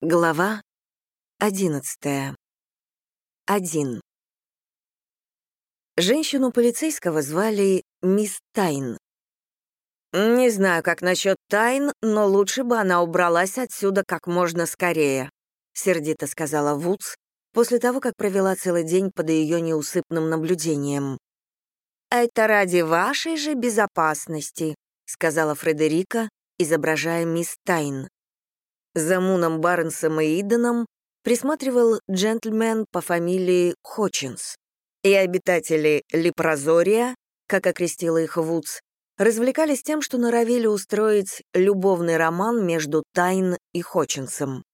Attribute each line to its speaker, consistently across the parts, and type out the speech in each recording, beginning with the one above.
Speaker 1: Глава одиннадцатая. Один. Женщину полицейского звали мисс Тайн. «Не знаю, как насчет Тайн, но лучше бы она убралась отсюда как можно скорее», сердито сказала Вудс после того, как провела целый день под ее неусыпным наблюдением. «Это ради вашей же безопасности», сказала Фредерика, изображая мисс Тайн. За Муном Барнсом и Иденом присматривал джентльмен по фамилии Хочинс. И обитатели Лепрозория, как окрестила их Вудс, развлекались тем, что норовили устроить любовный роман между Тайн и Хочинсом.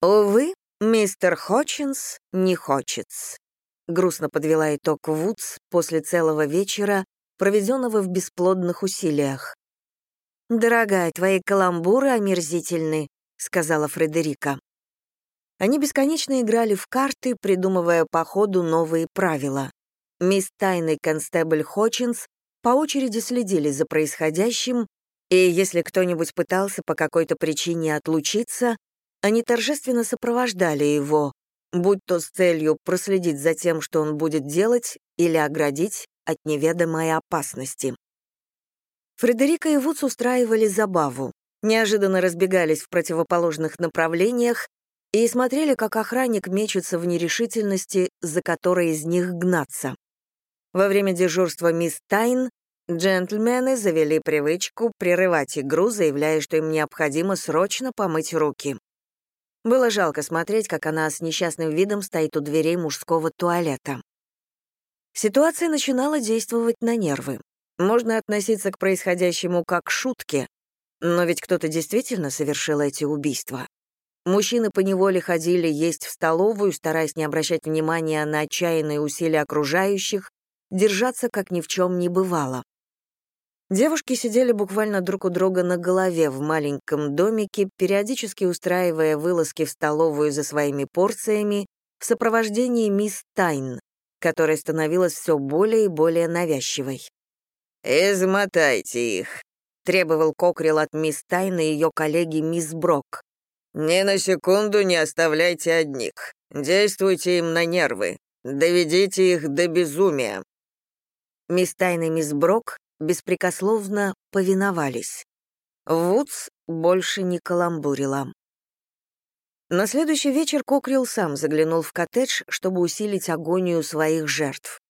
Speaker 1: «Увы, мистер Хочинс не хочет», — грустно подвела итог Вудс после целого вечера, проведенного в бесплодных усилиях. «Дорогая, твои каламбуры омерзительны», — сказала Фредерика. Они бесконечно играли в карты, придумывая по ходу новые правила. Мисс Тайный констебль Хочинс по очереди следили за происходящим, и если кто-нибудь пытался по какой-то причине отлучиться, они торжественно сопровождали его, будь то с целью проследить за тем, что он будет делать, или оградить от неведомой опасности. Фредерика и Вудс устраивали забаву неожиданно разбегались в противоположных направлениях и смотрели, как охранник мечется в нерешительности, за которой из них гнаться. Во время дежурства мисс Тайн джентльмены завели привычку прерывать игру, заявляя, что им необходимо срочно помыть руки. Было жалко смотреть, как она с несчастным видом стоит у дверей мужского туалета. Ситуация начинала действовать на нервы. Можно относиться к происходящему как к шутке, но ведь кто-то действительно совершил эти убийства. Мужчины поневоле ходили есть в столовую, стараясь не обращать внимания на отчаянные усилия окружающих, держаться, как ни в чем не бывало. Девушки сидели буквально друг у друга на голове в маленьком домике, периодически устраивая вылазки в столовую за своими порциями в сопровождении мисс Тайн, которая становилась все более и более навязчивой.
Speaker 2: «Измотайте их»,
Speaker 1: требовал Кокрил от мисс Тайн и ее коллеги мисс Брок.
Speaker 2: «Ни на секунду не оставляйте одних. Действуйте им на нервы. Доведите их до безумия».
Speaker 1: Мисс Тайн и мисс Брок беспрекословно повиновались. Вудс больше не каламбурила. На следующий вечер Кокрил сам заглянул в коттедж, чтобы усилить агонию своих жертв.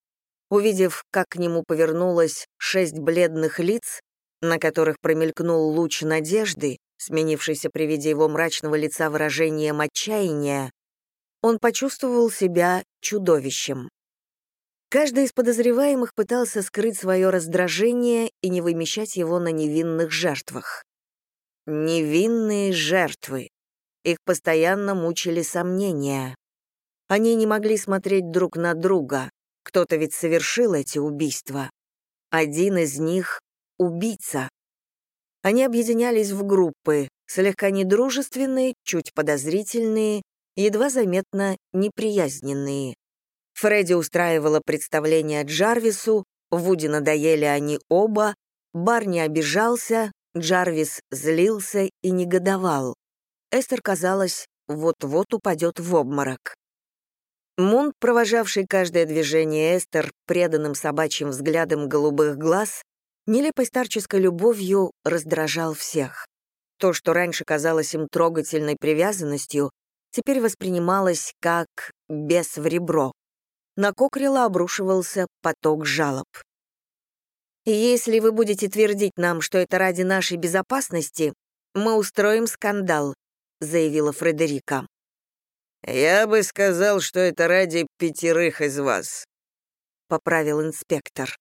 Speaker 1: Увидев, как к нему повернулось шесть бледных лиц, на которых промелькнул луч надежды, сменившийся при виде его мрачного лица выражением отчаяния, он почувствовал себя чудовищем. Каждый из подозреваемых пытался скрыть свое раздражение и не вымещать его на невинных жертвах. Невинные жертвы. Их постоянно мучили сомнения. Они не могли смотреть друг на друга. Кто-то ведь совершил эти убийства. Один из них убийца. Они объединялись в группы, слегка недружественные, чуть подозрительные, едва заметно неприязненные. Фредди устраивала представление Джарвису, Вуди надоели они оба, Барни обижался, Джарвис злился и негодовал. Эстер, казалось, вот-вот упадет в обморок. Мун, провожавший каждое движение Эстер преданным собачьим взглядом голубых глаз, нелепой старческой любовью раздражал всех. То, что раньше казалось им трогательной привязанностью, теперь воспринималось как бес в ребро. На Кокрила обрушивался поток жалоб. «Если вы будете твердить нам, что это ради нашей безопасности, мы устроим скандал», — заявила Фредерика.
Speaker 2: «Я бы сказал, что это ради пятерых из вас», — поправил инспектор.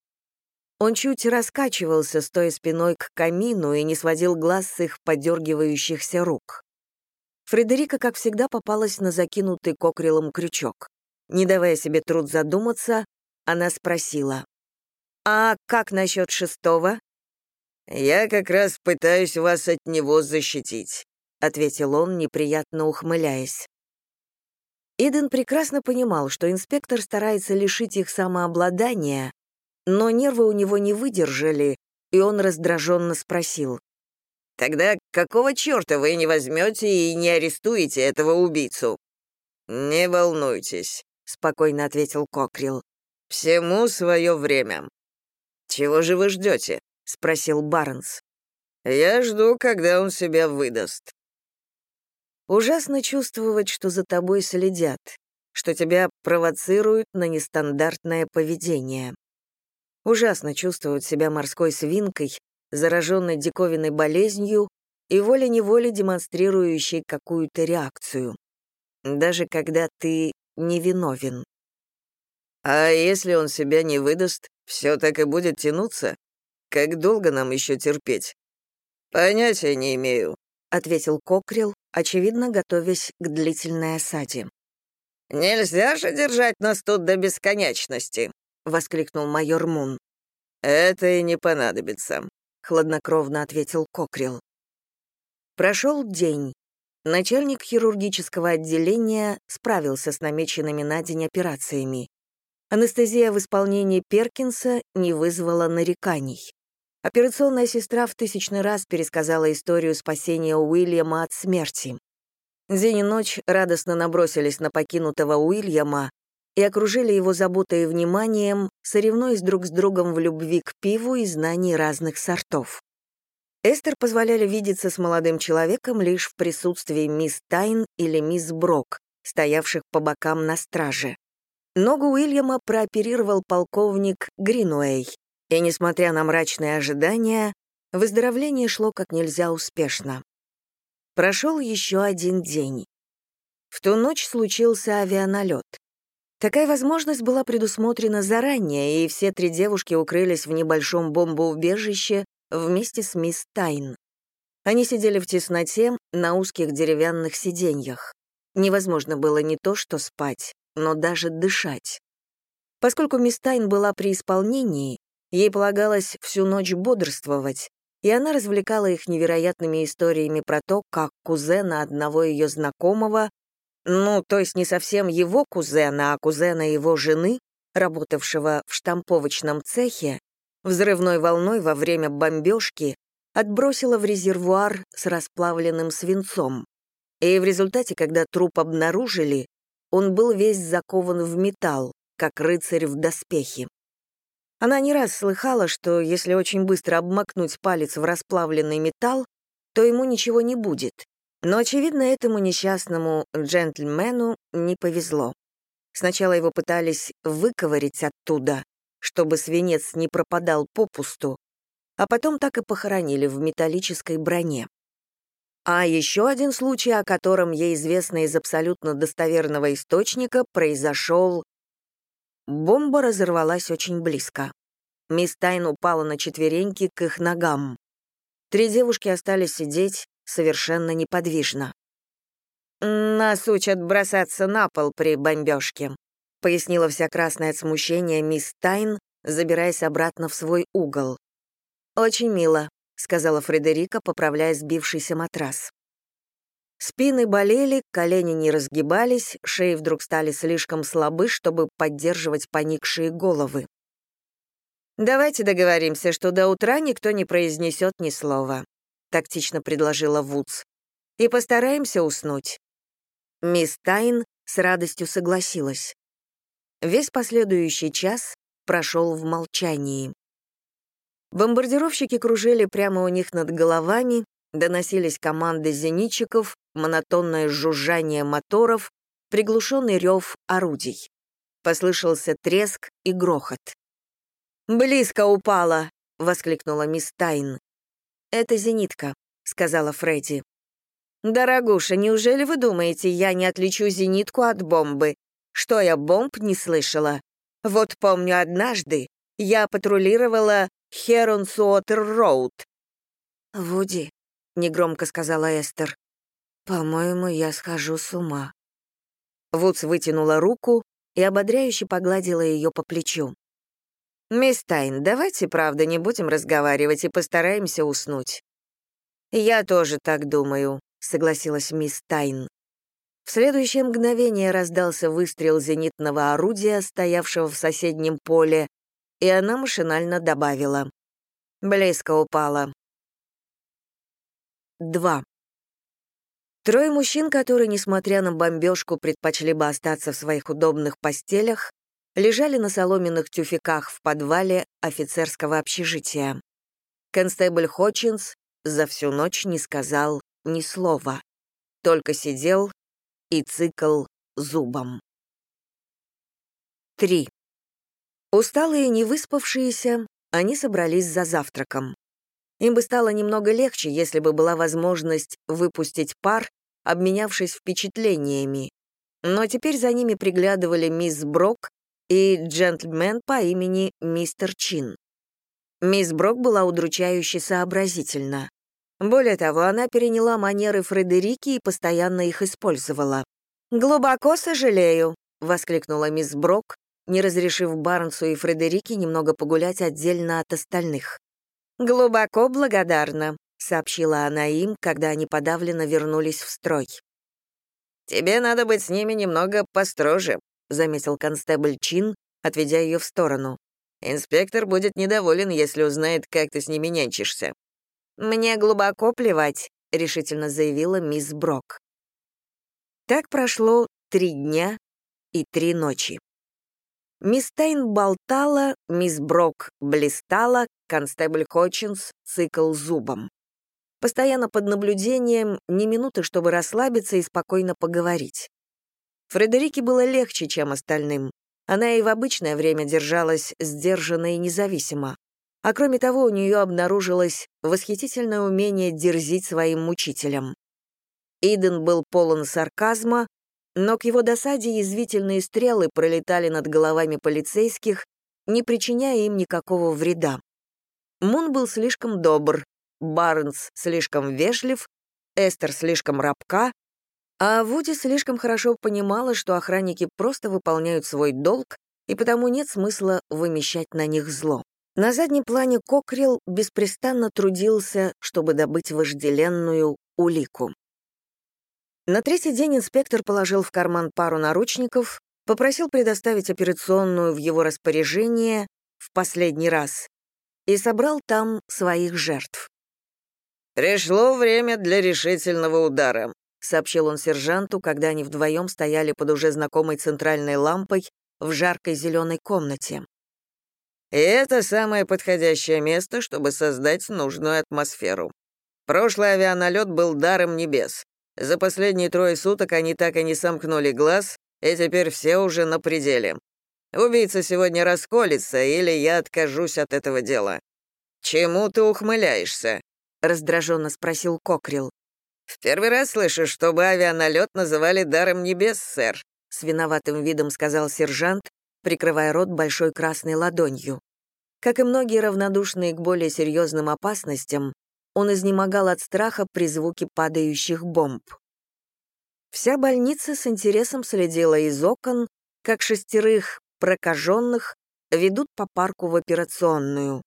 Speaker 1: Он чуть раскачивался, стоя спиной к камину, и не сводил глаз с их подергивающихся рук. Фредерика, как всегда, попалась на закинутый кокрилом крючок. Не давая себе труд задуматься, она спросила. «А как насчет шестого?»
Speaker 2: «Я как раз пытаюсь вас от него защитить», —
Speaker 1: ответил он, неприятно ухмыляясь. Иден прекрасно понимал, что инспектор старается лишить их самообладания, но нервы у него не выдержали, и он раздраженно спросил.
Speaker 2: Тогда какого черта вы не возьмете и не арестуете этого убийцу?» «Не волнуйтесь», — спокойно ответил Кокрил. «Всему свое время». «Чего же вы ждете?» — спросил Барнс. «Я жду, когда он себя выдаст». Ужасно чувствовать, что за тобой следят, что тебя провоцируют на нестандартное поведение. Ужасно чувствовать себя морской свинкой, зараженной диковинной болезнью и волей-неволей демонстрирующей какую-то реакцию, даже когда ты невиновен. А если он себя не выдаст, все так и будет тянуться? Как долго нам еще терпеть? Понятия не имею, ответил Кокрил, очевидно, готовясь к длительной осаде. «Нельзя же держать нас тут до бесконечности!» — воскликнул майор Мун. «Это и не понадобится хладнокровно ответил Кокрил. Прошел день. Начальник хирургического отделения справился с намеченными на день операциями. Анестезия в исполнении Перкинса не вызвала нареканий. Операционная сестра в тысячный раз пересказала историю спасения Уильяма от смерти. День и ночь радостно набросились на покинутого Уильяма, и окружили его заботой и вниманием, соревнуясь друг с другом в любви к пиву и знании разных сортов. Эстер позволяли видеться с молодым человеком лишь в присутствии мисс Тайн или мисс Брок, стоявших по бокам на страже. Ногу Уильяма прооперировал полковник Гринуэй, и, несмотря на мрачные ожидания, выздоровление шло как нельзя успешно. Прошел еще один день. В ту ночь случился авианалет. Такая возможность была предусмотрена заранее, и все три девушки укрылись в небольшом бомбоубежище вместе с мисс Тайн. Они сидели в тесноте на узких деревянных сиденьях. Невозможно было не то что спать, но даже дышать. Поскольку мисс Тайн была при исполнении, ей полагалось всю ночь бодрствовать, и она развлекала их невероятными историями про то, как кузена одного ее знакомого ну, то есть не совсем его кузена, а кузена его жены, работавшего в штамповочном цехе, взрывной волной во время бомбежки отбросила в резервуар с расплавленным свинцом. И в результате, когда труп обнаружили, он был весь закован в металл, как рыцарь в доспехе. Она не раз слыхала, что если очень быстро обмакнуть палец в расплавленный металл, то ему ничего не будет, но, очевидно, этому несчастному джентльмену не повезло. Сначала его пытались выковырить оттуда, чтобы свинец не пропадал попусту, а потом так и похоронили в металлической броне. А еще один случай, о котором ей известно из абсолютно достоверного источника, произошел... Бомба разорвалась очень близко. Мисс Тайн упала на четвереньки к их ногам. Три девушки остались сидеть, совершенно неподвижно. «Нас учат бросаться на пол при бомбежке», пояснила вся красная от смущения мисс Тайн, забираясь обратно в свой угол. «Очень мило», — сказала Фредерика, поправляя сбившийся матрас. Спины болели, колени не разгибались, шеи вдруг стали слишком слабы, чтобы поддерживать поникшие головы. «Давайте договоримся, что до утра никто не произнесет ни слова. — тактично предложила Вудс. «И постараемся уснуть». Мисс Тайн с радостью согласилась. Весь последующий час прошел в молчании. Бомбардировщики кружили прямо у них над головами, доносились команды зенитчиков, монотонное жужжание моторов, приглушенный рев орудий. Послышался треск и грохот. «Близко упала!» — воскликнула мисс Тайн. «Это зенитка», — сказала Фредди. «Дорогуша, неужели вы думаете, я не отличу зенитку от бомбы? Что я бомб не слышала? Вот помню однажды я патрулировала Херонсуотер-Роуд». «Вуди», — негромко сказала Эстер, — «по-моему, я схожу с ума». Вудс вытянула руку и ободряюще погладила ее по плечу. «Мисс Тайн, давайте, правда, не будем разговаривать и постараемся уснуть». «Я тоже так думаю», — согласилась мисс Тайн. В следующее мгновение раздался выстрел зенитного орудия, стоявшего в соседнем поле, и она машинально добавила. «Близко упала.
Speaker 1: 2. Трое мужчин, которые, несмотря на бомбежку, предпочли бы остаться в своих удобных постелях, лежали на соломенных тюфяках в подвале офицерского общежития. Констебль Хочинс за всю ночь не сказал ни слова, только сидел и цикл зубом. 3. Усталые и невыспавшиеся, они собрались за завтраком. Им бы стало немного легче, если бы была возможность выпустить пар, обменявшись впечатлениями. Но теперь за ними приглядывали мисс Брок и джентльмен по имени мистер Чин. Мисс Брок была удручающе сообразительна. Более того, она переняла манеры Фредерики и постоянно их использовала. «Глубоко сожалею», — воскликнула мисс Брок, не разрешив Барнсу и Фредерике немного погулять отдельно от остальных. «Глубоко благодарна», — сообщила она им, когда они подавленно вернулись в строй.
Speaker 2: «Тебе надо быть с ними немного построже», — заметил констебль Чин, отведя ее в сторону. «Инспектор будет недоволен, если узнает, как ты с ними нянчишься».
Speaker 1: «Мне глубоко плевать», — решительно заявила мисс Брок. Так прошло три дня и три ночи. Мисс Тейн болтала, мисс Брок блистала, констебль Хотчинс цикл зубом. Постоянно под наблюдением, ни минуты, чтобы расслабиться и спокойно поговорить. Фредерике было легче, чем остальным. Она и в обычное время держалась сдержанно и независимо. А кроме того, у нее обнаружилось восхитительное умение дерзить своим мучителям. Иден был полон сарказма, но к его досаде язвительные стрелы пролетали над головами полицейских, не причиняя им никакого вреда. Мун был слишком добр, Барнс слишком вежлив, Эстер слишком рабка, а Вуди слишком хорошо понимала, что охранники просто выполняют свой долг, и потому нет смысла вымещать на них зло. На заднем плане Кокрил беспрестанно трудился, чтобы добыть вожделенную улику. На третий день инспектор положил в карман пару наручников, попросил предоставить операционную в его распоряжение в последний раз и собрал там своих жертв.
Speaker 2: «Пришло время для решительного удара», —
Speaker 1: сообщил он сержанту, когда они вдвоем стояли под уже знакомой центральной лампой в жаркой зеленой комнате.
Speaker 2: «И это самое подходящее место, чтобы создать нужную атмосферу. Прошлый авианалет был даром небес. За последние трое суток они так и не сомкнули глаз, и теперь все уже на пределе. Убийца сегодня расколется, или я откажусь от этого дела. Чему ты ухмыляешься?» — раздраженно спросил Кокрил. «В первый раз слышу, чтобы авианалет называли даром небес, сэр», —
Speaker 1: с виноватым видом сказал сержант, прикрывая рот большой красной ладонью. Как и многие равнодушные к более серьезным опасностям, он изнемогал от страха при звуке падающих бомб. Вся больница с интересом следила из окон, как шестерых прокаженных ведут по парку в операционную.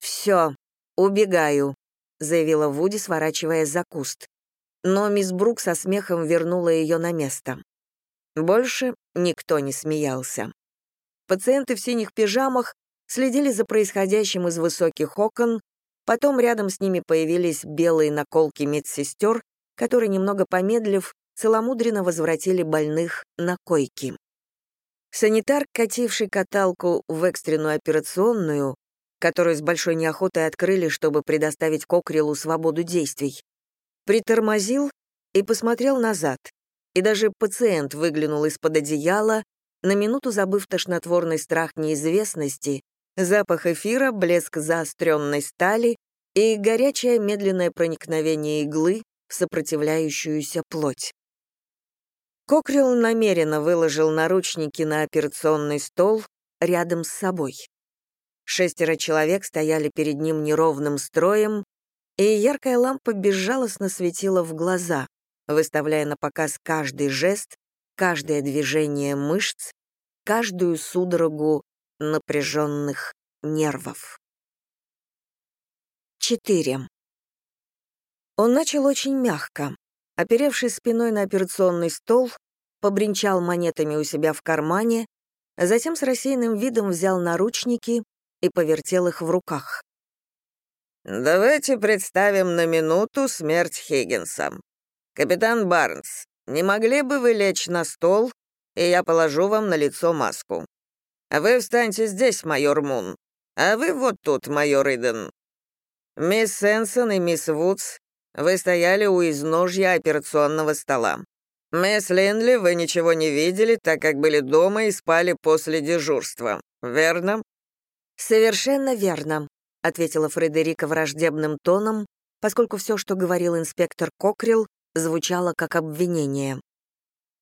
Speaker 1: «Все, убегаю», — заявила Вуди, сворачивая за куст. Но мисс Брук со смехом вернула ее на место. Больше никто не смеялся. Пациенты в синих пижамах следили за происходящим из высоких окон, Потом рядом с ними появились белые наколки медсестер, которые, немного помедлив, целомудренно возвратили больных на койки. Санитар, кативший каталку в экстренную операционную, которую с большой неохотой открыли, чтобы предоставить Кокрилу свободу действий, притормозил и посмотрел назад, и даже пациент выглянул из-под одеяла, на минуту забыв тошнотворный страх неизвестности запах эфира, блеск заостренной стали и горячее медленное проникновение иглы в сопротивляющуюся плоть. Кокрилл намеренно выложил наручники на операционный стол рядом с собой. Шестеро человек стояли перед ним неровным строем, и яркая лампа безжалостно светила в глаза, выставляя на показ каждый жест, каждое движение мышц, каждую судорогу напряженных нервов. 4. Он начал очень мягко. Оперевшись спиной на операционный стол, побренчал монетами у себя в кармане, затем с рассеянным видом взял наручники и повертел их в руках.
Speaker 2: Давайте представим на минуту смерть Хиггинса. Капитан Барнс, не могли бы вы лечь на стол, и я положу вам на лицо маску? А вы встаньте здесь, майор Мун, а вы вот тут, майор Иден. Мисс Сенсон и мисс Вудс, вы стояли у изножья операционного стола. Мисс Линли, вы ничего не видели, так как были дома и спали после дежурства, верно?
Speaker 1: Совершенно верно, ответила Фредерика враждебным тоном, поскольку все, что говорил инспектор Кокрил, звучало как обвинение.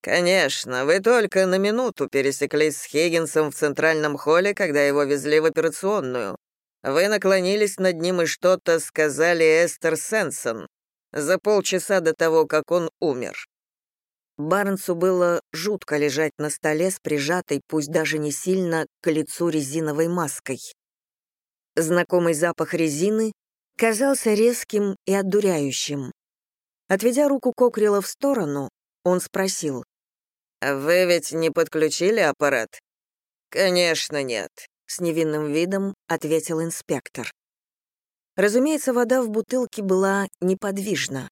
Speaker 2: «Конечно, вы только на минуту пересеклись с Хиггинсом в центральном холле, когда его везли в операционную. Вы наклонились над ним и что-то сказали Эстер Сенсон за полчаса до того, как он умер».
Speaker 1: Барнсу было жутко лежать на столе с прижатой, пусть даже не сильно, к лицу резиновой маской. Знакомый запах резины казался резким и одуряющим. Отведя руку Кокрила в сторону, он спросил.
Speaker 2: «Вы ведь не подключили аппарат?» «Конечно, нет», — с невинным видом ответил инспектор.
Speaker 1: Разумеется, вода в бутылке была неподвижна.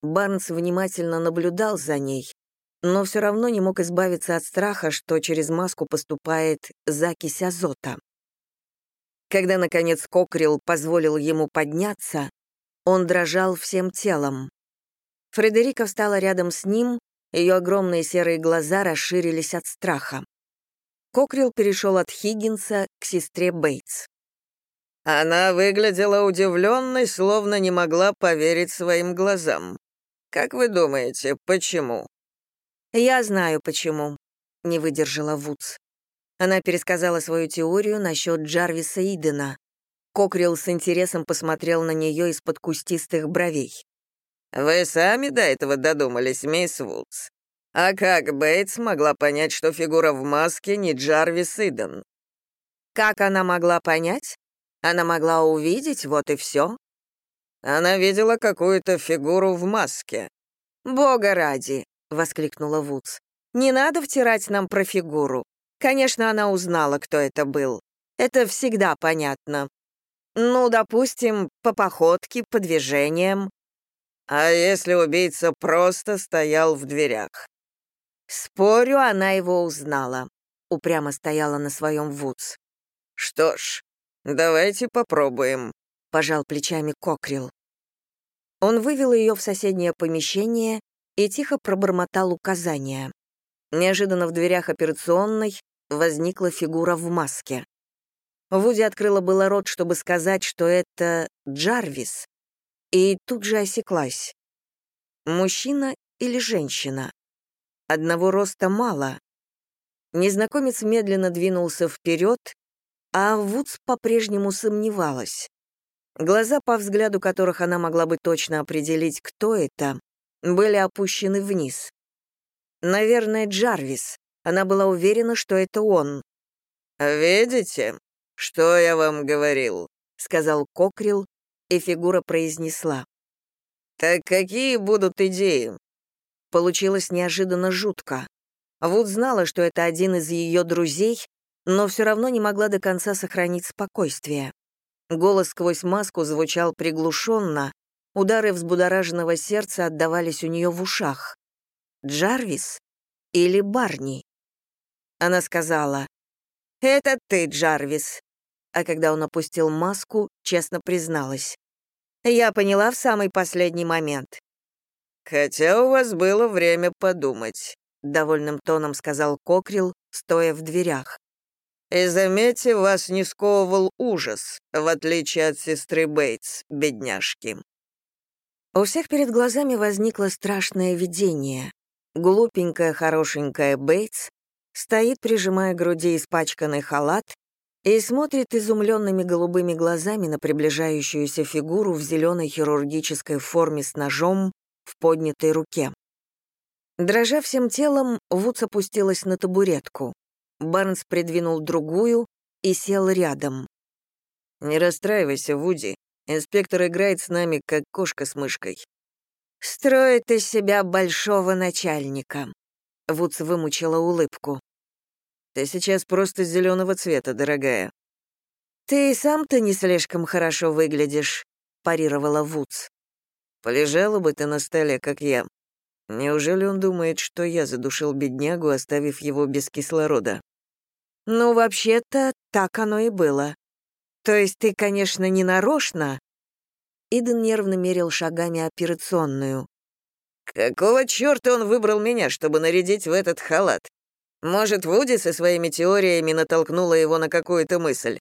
Speaker 1: Барнс внимательно наблюдал за ней, но все равно не мог избавиться от страха, что через маску поступает закись азота. Когда, наконец, Кокрил позволил ему подняться, он дрожал всем телом. Фредерика встала рядом с ним, ее огромные серые глаза расширились от страха. Кокрил перешел от Хиггинса к сестре Бейтс.
Speaker 2: Она выглядела удивленной, словно не могла поверить своим глазам. Как вы думаете, почему?
Speaker 1: Я знаю, почему, не выдержала Вудс. Она пересказала свою теорию насчет Джарвиса Идена. Кокрил с интересом посмотрел на нее из-под кустистых бровей.
Speaker 2: «Вы сами до этого додумались, мисс Вудс? А как Бейтс могла понять, что фигура в маске не Джарвис Иден?»
Speaker 1: «Как она могла понять? Она могла увидеть, вот и все».
Speaker 2: «Она видела какую-то фигуру в маске».
Speaker 1: «Бога ради!» — воскликнула Вудс. «Не надо втирать нам про фигуру. Конечно, она узнала, кто это был. Это всегда понятно. Ну, допустим, по походке, по движениям.
Speaker 2: А если убийца просто стоял в дверях?
Speaker 1: Спорю, она его узнала. Упрямо стояла на своем Вудс.
Speaker 2: Что ж, давайте попробуем,
Speaker 1: пожал плечами Кокрил. Он вывел ее в соседнее помещение и тихо пробормотал указания. Неожиданно в дверях операционной возникла фигура в маске. Вуди открыла было рот, чтобы сказать, что это Джарвис, и тут же осеклась. Мужчина или женщина? Одного роста мало. Незнакомец медленно двинулся вперед, а Вудс по-прежнему сомневалась. Глаза, по взгляду которых она могла бы точно определить, кто это, были опущены вниз. Наверное, Джарвис. Она была уверена, что это он.
Speaker 2: «Видите, что я вам говорил?» — сказал
Speaker 1: Кокрил, и фигура произнесла.
Speaker 2: «Так какие будут идеи?»
Speaker 1: Получилось неожиданно жутко. Вуд знала, что это один из ее друзей, но все равно не могла до конца сохранить спокойствие. Голос сквозь маску звучал приглушенно, удары взбудораженного сердца отдавались у нее в ушах. Джарвис или Барни? Она сказала, «Это ты, Джарвис». А когда он опустил маску, честно призналась. Я поняла в самый последний момент.
Speaker 2: «Хотя у вас было время подумать», —
Speaker 1: довольным тоном сказал Кокрил, стоя в дверях.
Speaker 2: «И заметьте, вас не сковывал ужас, в отличие от сестры Бейтс, бедняжки».
Speaker 1: У всех перед глазами возникло страшное видение. Глупенькая, хорошенькая Бейтс стоит, прижимая к груди испачканный халат, и смотрит изумленными голубыми глазами на приближающуюся фигуру в зеленой хирургической форме с ножом в поднятой руке. Дрожа всем телом, Вудс опустилась на табуретку. Барнс придвинул другую и сел рядом.
Speaker 2: «Не расстраивайся, Вуди. Инспектор играет с нами, как кошка с мышкой».
Speaker 1: «Строит из себя большого начальника», — Вудс вымучила улыбку.
Speaker 2: Ты сейчас просто зеленого цвета, дорогая».
Speaker 1: «Ты сам-то не слишком хорошо выглядишь». — парировала Вудс.
Speaker 2: «Полежала бы ты на столе, как я. Неужели он думает, что я задушил беднягу, оставив его без кислорода?»
Speaker 1: «Ну, вообще-то, так оно и было. То есть ты, конечно, не нарочно?» Иден нервно мерил шагами операционную.
Speaker 2: «Какого черта он выбрал меня, чтобы нарядить в этот халат? Может, Вуди со своими теориями натолкнула его на какую-то мысль?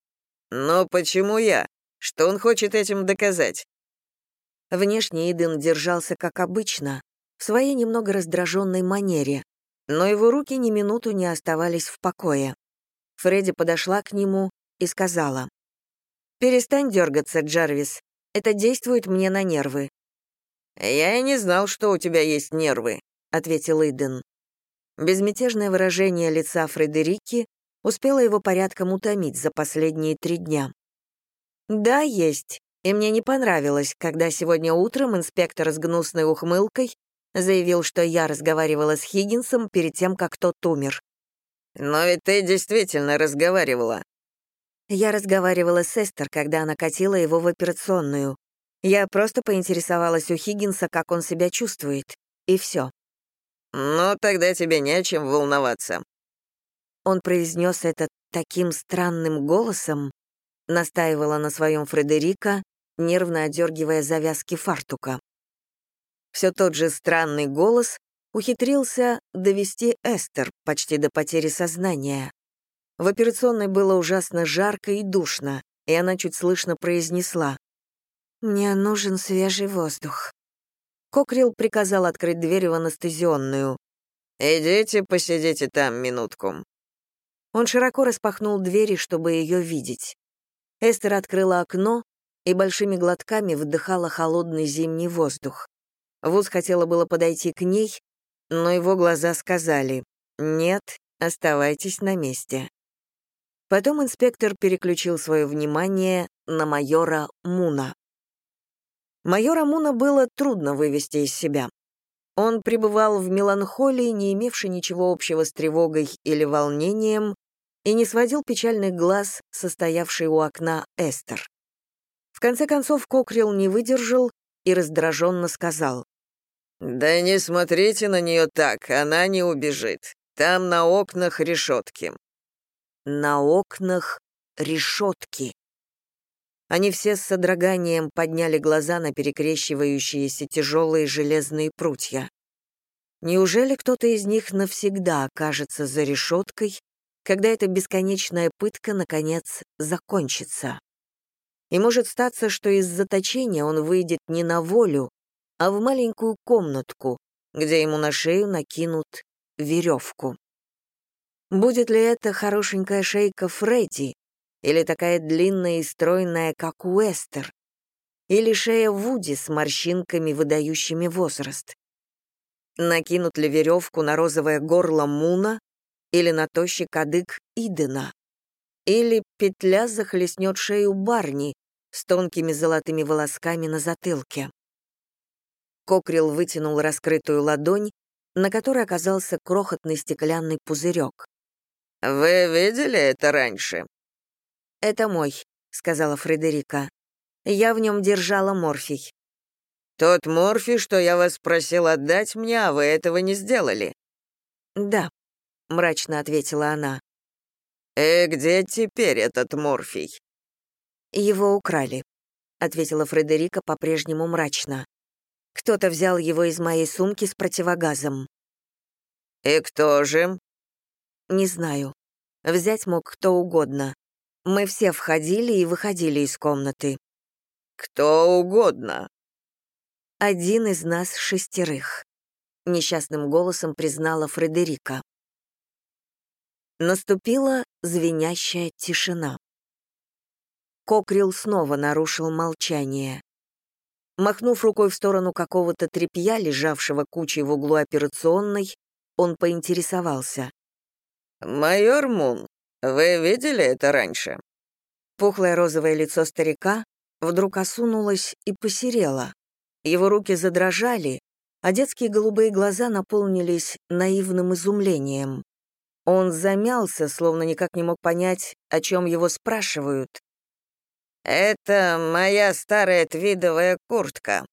Speaker 2: Но почему я? Что он хочет этим доказать?»
Speaker 1: Внешне Иден держался как обычно, в своей немного раздраженной манере, но его руки ни минуту не оставались в покое. Фредди подошла к нему и сказала, «Перестань дергаться, Джарвис, это действует мне на нервы».
Speaker 2: «Я и не знал, что у тебя есть нервы», — ответил Иден.
Speaker 1: Безмятежное выражение лица Фредерики успело его порядком утомить за последние три дня. «Да, есть. И мне не понравилось, когда сегодня утром инспектор с гнусной ухмылкой заявил, что я разговаривала с Хиггинсом перед тем, как тот умер.
Speaker 2: «Но ведь ты действительно разговаривала».
Speaker 1: Я разговаривала с Эстер, когда она катила его в операционную. Я просто поинтересовалась у Хиггинса, как он себя чувствует, и все.
Speaker 2: «Ну, тогда тебе не о чем волноваться».
Speaker 1: Он произнес это таким странным голосом, настаивала на своем Фредерика, нервно одергивая завязки фартука. Все тот же странный голос ухитрился довести Эстер почти до потери сознания. В операционной было ужасно жарко и душно, и она чуть слышно произнесла «Мне нужен свежий воздух». Кокрил приказал открыть дверь в анестезионную.
Speaker 2: «Идите, посидите там минутку».
Speaker 1: Он широко распахнул двери, чтобы ее видеть. Эстер открыла окно и большими глотками вдыхала холодный зимний воздух. Вуз хотела было подойти к ней, но его глаза сказали «Нет, оставайтесь на месте». Потом инспектор переключил свое внимание на майора Муна. Майора Муна было трудно вывести из себя. Он пребывал в меланхолии, не имевшей ничего общего с тревогой или волнением, и не сводил печальных глаз, состоявшей у окна Эстер. В конце концов Кокрилл не выдержал и раздраженно сказал.
Speaker 2: «Да не смотрите на нее так, она не убежит. Там на окнах решетки».
Speaker 1: На окнах решетки. Они все с содроганием подняли глаза на перекрещивающиеся тяжелые железные прутья. Неужели кто-то из них навсегда окажется за решеткой когда эта бесконечная пытка, наконец, закончится. И может статься, что из заточения он выйдет не на волю, а в маленькую комнатку, где ему на шею накинут веревку. Будет ли это хорошенькая шейка Фредди, или такая длинная и стройная, как у Эстер, или шея Вуди с морщинками, выдающими возраст? Накинут ли веревку на розовое горло Муна, или на тощий кадык Идена, или петля захлестнет шею Барни с тонкими золотыми волосками на затылке. Кокрил вытянул раскрытую ладонь, на которой оказался крохотный стеклянный пузырек.
Speaker 2: «Вы видели это раньше?»
Speaker 1: «Это мой», — сказала Фредерика. «Я в нем держала морфий».
Speaker 2: «Тот морфий, что я вас просил отдать мне, а вы этого не сделали?»
Speaker 1: «Да», — мрачно ответила она.
Speaker 2: «И «Э, где теперь этот Морфий?»
Speaker 1: «Его украли», — ответила Фредерика по-прежнему мрачно. «Кто-то взял его из моей сумки с противогазом».
Speaker 2: «И кто же?»
Speaker 1: «Не знаю. Взять мог кто угодно. Мы все входили и выходили из комнаты».
Speaker 2: «Кто угодно?»
Speaker 1: «Один из нас шестерых», — несчастным голосом признала Фредерика. Наступила звенящая тишина. Кокрил снова нарушил молчание. Махнув рукой в сторону какого-то тряпья, лежавшего кучей в углу операционной, он поинтересовался.
Speaker 2: «Майор Мун, вы видели это раньше?»
Speaker 1: Пухлое розовое лицо старика вдруг осунулось и посерело. Его руки задрожали, а детские голубые глаза наполнились наивным изумлением. Он замялся, словно никак не мог понять, о чем его спрашивают.
Speaker 2: Это моя старая твидовая куртка,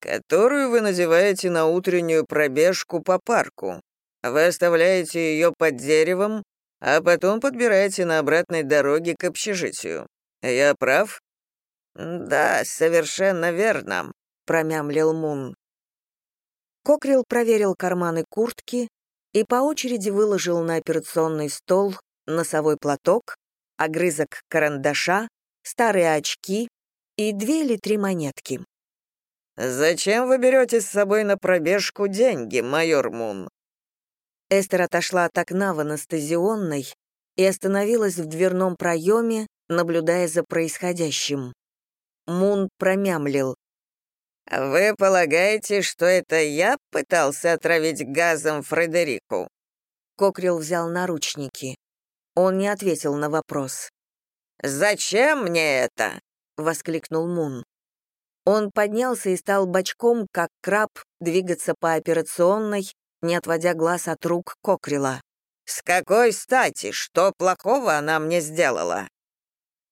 Speaker 2: которую вы надеваете на утреннюю пробежку по парку. Вы оставляете ее под деревом, а потом подбираете на обратной дороге к общежитию. Я прав?» «Да, совершенно верно», — промямлил Мун.
Speaker 1: Кокрил проверил карманы куртки и по очереди выложил на операционный стол носовой платок, огрызок карандаша, старые очки и две или три монетки.
Speaker 2: «Зачем вы берете с собой на пробежку деньги, майор Мун?»
Speaker 1: Эстер отошла от окна в анестезионной и остановилась в дверном проеме, наблюдая за происходящим. Мун промямлил.
Speaker 2: «Вы полагаете, что это я пытался отравить газом Фредерику?»
Speaker 1: Кокрил взял наручники. Он не ответил на вопрос.
Speaker 2: «Зачем мне это?» — воскликнул Мун.
Speaker 1: Он поднялся и стал бочком, как краб, двигаться по операционной, не отводя глаз от рук Кокрила.
Speaker 2: «С какой стати? Что плохого она мне сделала?»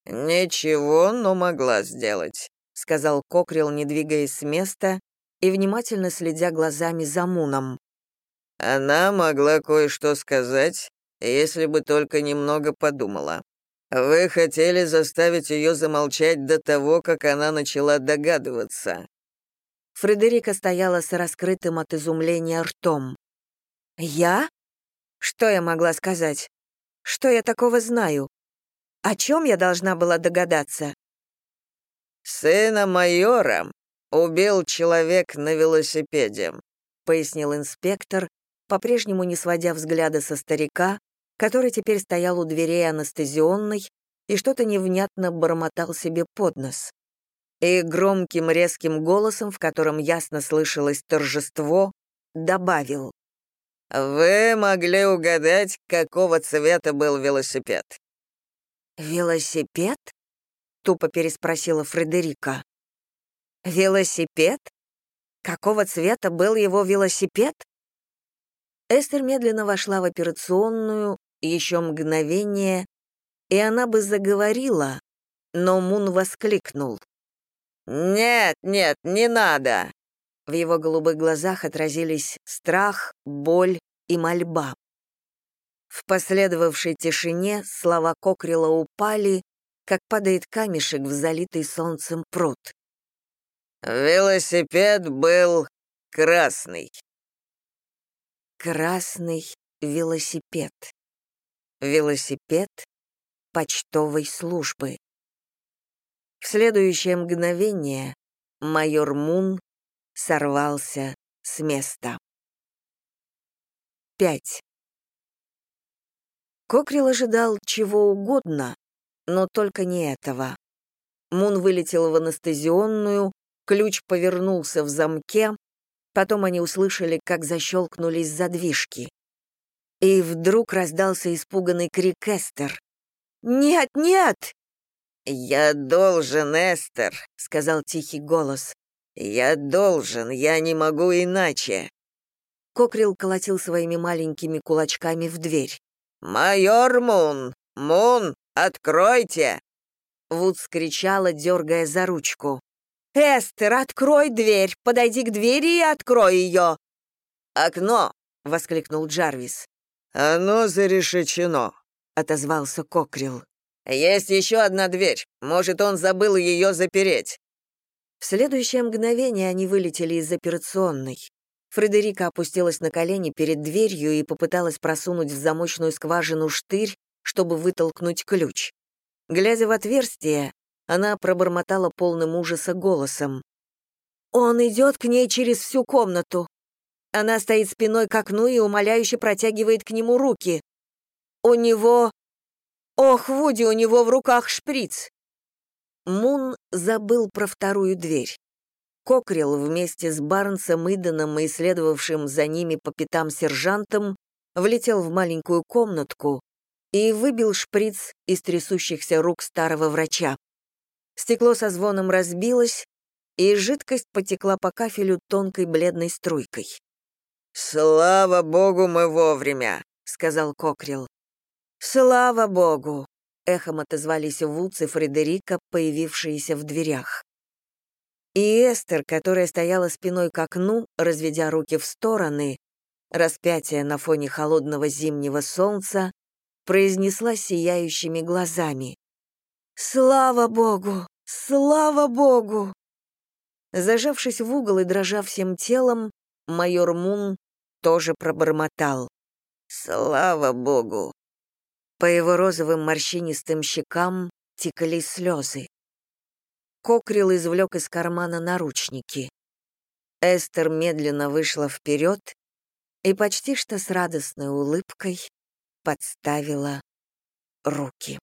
Speaker 2: «Ничего, но могла сделать», — сказал Кокрил, не двигаясь с места и внимательно следя глазами за Муном. «Она могла кое-что сказать, если бы только немного подумала. Вы хотели заставить ее замолчать до того, как она начала догадываться.
Speaker 1: Фредерика стояла с раскрытым от изумления ртом. «Я? Что я могла сказать? Что я такого знаю? О чем я должна была догадаться?»
Speaker 2: «Сына майора убил человек на велосипеде», пояснил инспектор, по-прежнему не сводя взгляда со старика, который теперь стоял у дверей анестезионной и что-то невнятно бормотал себе под нос и громким резким голосом, в котором ясно слышалось торжество, добавил. «Вы могли угадать, какого цвета был велосипед?»
Speaker 1: «Велосипед?» — тупо переспросила Фредерика. «Велосипед? Какого цвета был его велосипед?» Эстер медленно вошла в операционную, еще мгновение, и она бы заговорила, но Мун воскликнул.
Speaker 2: «Нет, нет, не надо!»
Speaker 1: В его голубых глазах отразились страх, боль и мольба. В последовавшей тишине слова Кокрила упали, как падает камешек в залитый солнцем пруд.
Speaker 2: «Велосипед был красный».
Speaker 1: Красный велосипед. Велосипед почтовой службы. В следующее мгновение майор Мун сорвался с места. 5. Кокрил ожидал чего угодно, но только не этого. Мун вылетел в анестезионную, ключ повернулся в замке, потом они услышали, как защелкнулись задвижки. И вдруг раздался испуганный крик Эстер. «Нет, нет!»
Speaker 2: «Я должен, Эстер», — сказал тихий голос. «Я должен, я не могу иначе».
Speaker 1: Кокрил колотил своими маленькими кулачками в дверь.
Speaker 2: «Майор Мун! Мун, откройте!»
Speaker 1: Вуд скричала, дергая за ручку. «Эстер, открой дверь! Подойди к двери и открой ее!»
Speaker 2: «Окно!»
Speaker 1: — воскликнул Джарвис.
Speaker 2: «Оно зарешечено», — отозвался Кокрил. «Есть еще одна дверь. Может, он забыл ее запереть».
Speaker 1: В следующее мгновение они вылетели из операционной. Фредерика опустилась на колени перед дверью и попыталась просунуть в замочную скважину штырь, чтобы вытолкнуть ключ. Глядя в отверстие, она пробормотала полным ужаса голосом. «Он идет к ней через всю комнату. Она стоит спиной к окну и умоляюще протягивает к нему руки. У него «Ох, Вуди, у него в руках шприц!» Мун забыл про вторую дверь. Кокрил вместе с Барнсом, Иденом и следовавшим за ними по пятам сержантом влетел в маленькую комнатку и выбил шприц из трясущихся рук старого врача. Стекло со звоном разбилось, и жидкость потекла по кафелю тонкой бледной струйкой.
Speaker 2: «Слава богу, мы вовремя», — сказал Кокрил.
Speaker 1: «Слава богу!» эхом отозвались Вудс и Фредерика, появившиеся в дверях. И Эстер, которая стояла спиной к окну, разведя руки в стороны, распятие на фоне холодного зимнего солнца, произнесла сияющими глазами. «Слава Богу! Слава Богу!» Зажавшись в угол и дрожа всем телом, майор Мун тоже пробормотал.
Speaker 2: «Слава Богу!»
Speaker 1: По его розовым морщинистым щекам текли слезы. Кокрил извлек из кармана наручники. Эстер медленно вышла вперед и почти что с радостной улыбкой подставила руки.